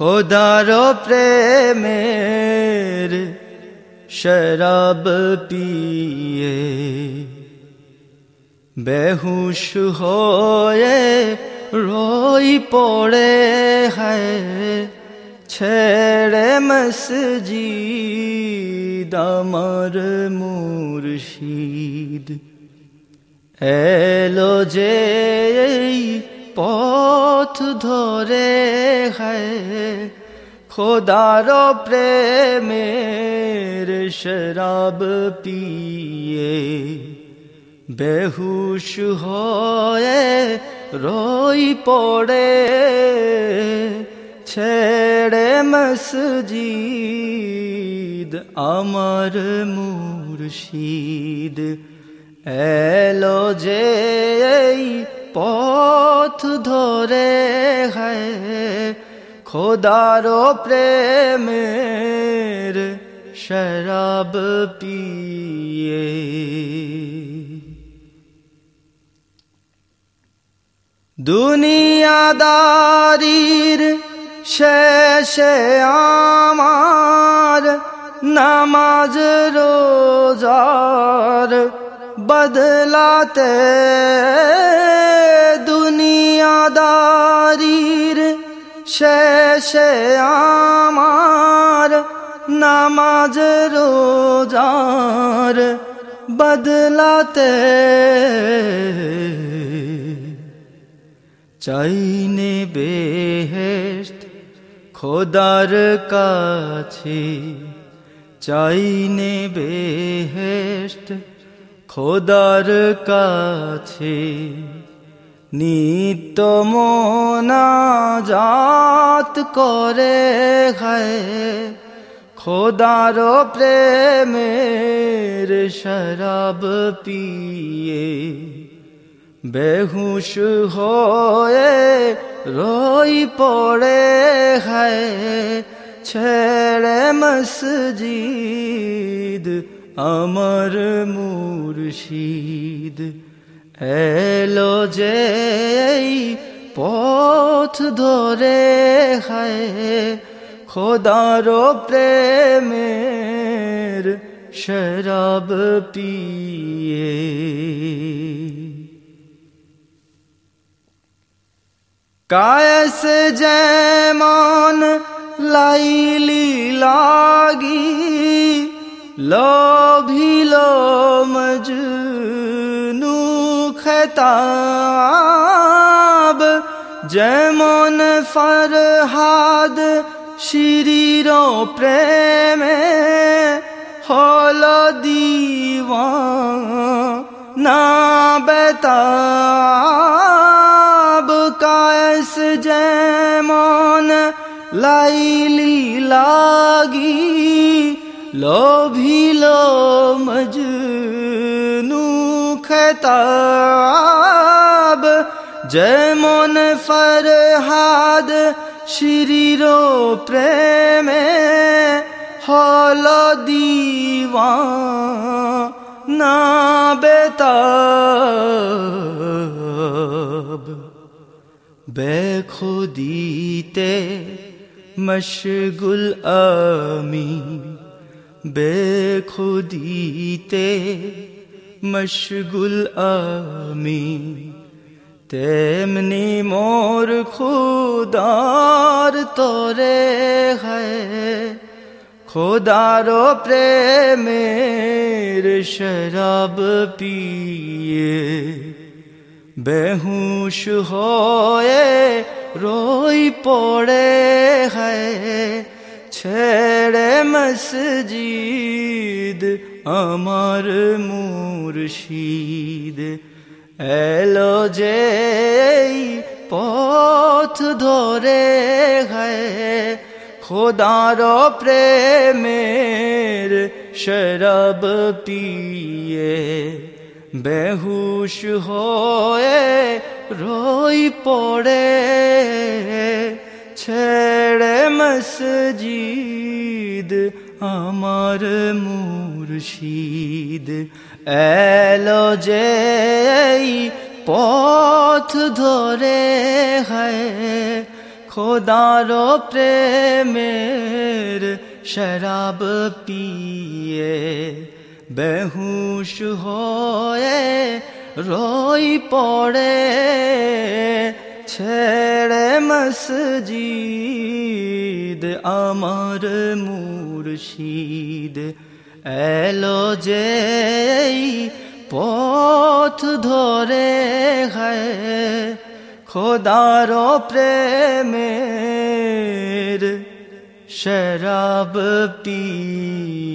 খোদার প্রেমের শরাব পিয়ে বেহুশ হয়ে রই পড়ে হয়, ছেড়ে মসজিদ আমার মুর্শিদ। এলো যে পথ ধরে হয়, খোদার প্রেমের শরাব পিয়ে বেহুশ হয়ে রই পড়ে, ছেড়ে মসজিদ আমার মুর্শিদ। এলো যে পথ ধরে হয় খোদার প্রেমের শরাব পিয়ে। দুনিয়াদারির শেষে আমার নামাজ রোজার বদলাতে শেষে আমার নামাজ রোজার বদলাতে। চাইনে বেহেস্ত খোদার কাছে। চাইনে বেহেস্ত খোদার কাছে। নিত্য মোনাজাত করে খায় খোদার প্রেমের শরাব পিয়ে বেহুশ হয়ে রই পড়ে হয়। ছেড়ে মসজিদ, আমার মুর্শিদ। এলো যে পথ ধরে হয় খোদার প্রেমের শরাব পিয়ে। কায়স যেমন লাইলি লাগি লোভিল খতাব যেমন ফরহাদ শিরির প্রেমে হল দিওয়া না বেতাব কায়স যেমন লাইলি লাগি লোভিল মজনু খতাব যেমন ফরহাদ শিরির প্রেমে হল দিওয়া না বেতাব বেখুদিতে মশগুল আমি বেখুদিতে মশগুল আমি তেমনি মোর খুদার তোরে হয় খোদার প্রেমের শরাব পিয়ে বেহুশ হয়ে রই পড়ে হয় ছেড়ে মসজিদ আমার মুর্শিদ এলো যে পথ ধরে হয় খোদার প্রেমের শরাব পিয়ে বেহুশ হয়ে রই পড়ে ছেড়ে মসজিদ আমার মুর্শিদ। এলো যে পথ ধরে হয় খোদারো প্রেমের শরাব পিয়ে বেহুশ হয়ে রই পড়ে ছেড়ে মসজিদ আমার মুর্শিদ এলো যে পথ ধরে হয় খোদার প্রেমের শরাব পিয়ে